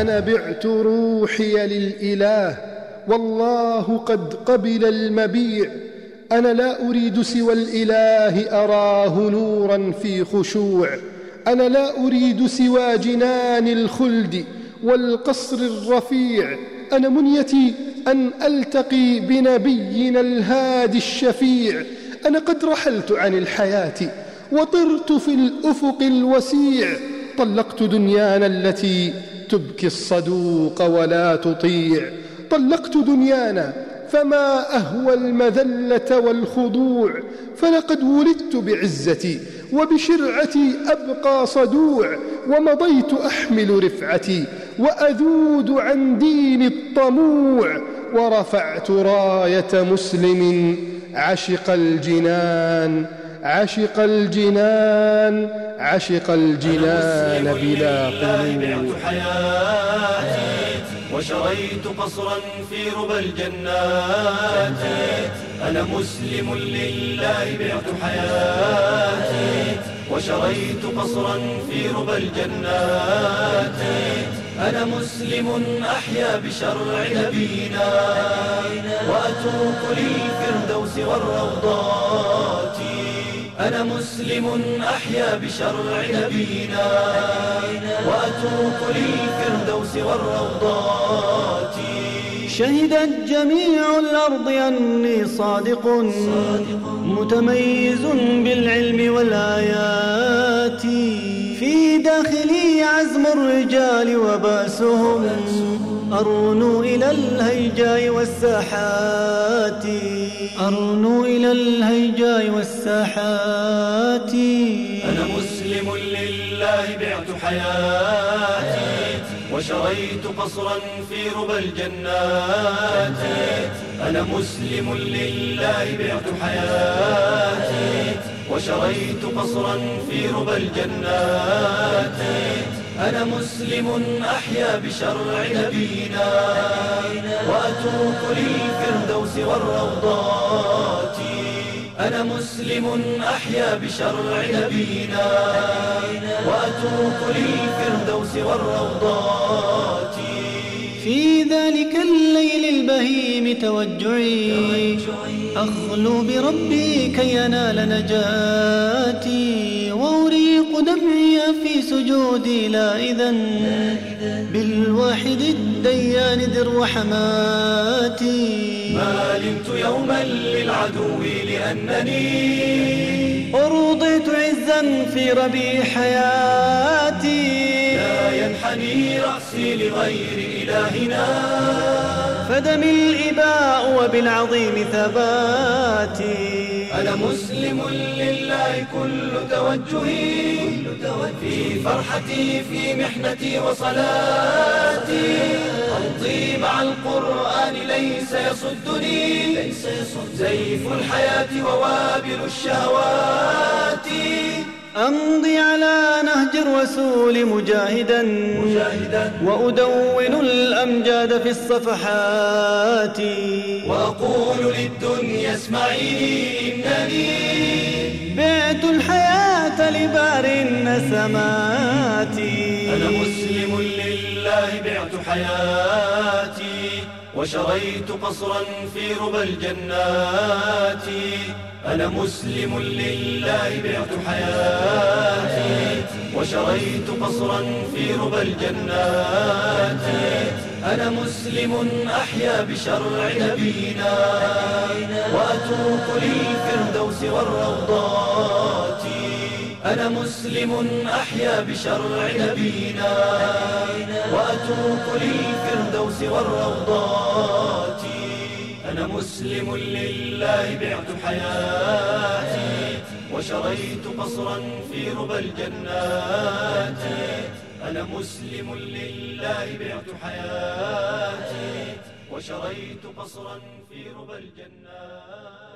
أنا بعت روحي للإله والله قد قبل المبيع. أنا لا أريد سوى الإله أراه نورا في خشوع. أنا لا أريد سوى جنان الخلد والقصر الرفيع. أنا منيتي أن ألتقي بنبينا الهادي الشفيع. أنا قد رحلت عن الحياة وطرت في الأفق الوسيع. طلقت دنيانا التي تبكي الصدوق ولا تطيع. طلقت دنيانا فما أهوى المذلة والخضوع. فلقد ولدت بعزتي وبشرعتي أبقى صدوع. ومضيت أحمل رفعتي وأذود عن دين الطموع. ورفعت راية مسلم عشق الجنان. عشق الجنان عشق الجنان بلا قنوع وشريت قصرا في ربى الجنات. أنا مسلم لله بعت حياتي وشريت قصرا في ربى الجنات. أنا مسلم أحيا بشرع نبينا وأتوق للفردوس والروضات. أنا مسلم أحيا بشرع نبينا وأتوق للفردوس والروضات. شهدت جميع الأرض أني صادق متميز بالعلم والآيات. في داخلي عزم الرجال وبأسهم. أرنوا إلى الهيجاء والساحات. أرنوا إلى الهيجاء والساحات. أنا مسلم لله بعت حياتي. وشريت قصرا في ربى الجنات. أنا مسلم لله بعت حياتي. وشريت قصرا في ربى الجنات. أنا مسلم أحيا بشرع نبينا. وأتوق للفردوس والروضات. أنا مسلم أحيا بشرع نبينا وأتوق للفردوس والروضات. في ذلك الليل البهيم توجعي. أخلو بربي كي ينال نجاتي. وأريق دمعي في سجودي لا إذن. بالواحد الديان ذي الرحمات ما علمت يوما للعدو لأنني أرضيت عزا في ربيع حياتي. لا ينحني رأسي لغير إلهنا. فدمي الإباء وبالعظيم ثباتي. أنا مسلم لله كل توجهي في فرحتي في محنتي وصلاتي. أمضي مع القرآن ليس يصدني. زيف الحياة ووابل الشهوات. أمضي على نهج الرسول مجاهدا, مجاهدا. وأدون الأمجاد في الصفحات. وأقول للدنيا اسمعي. النسمات أنا مسلم لله بعت حياتي. وشريت قصرا في ربى الجنات. أنا مسلم لله بعت حياتي. وشريت قصرا في ربى الجنات. أنا مسلم أحيا بشرع نبينا. وأتوق للفردوس والروضات. أنا مسلم أحيا بشرع نبينا وأتوق للفردوس والروضات. أنا مسلم لله بعت حياتي وشريت قصرا في ربى الجنات. أنا مسلم لله بعت حياتي وشريت قصرا في ربى الجنات.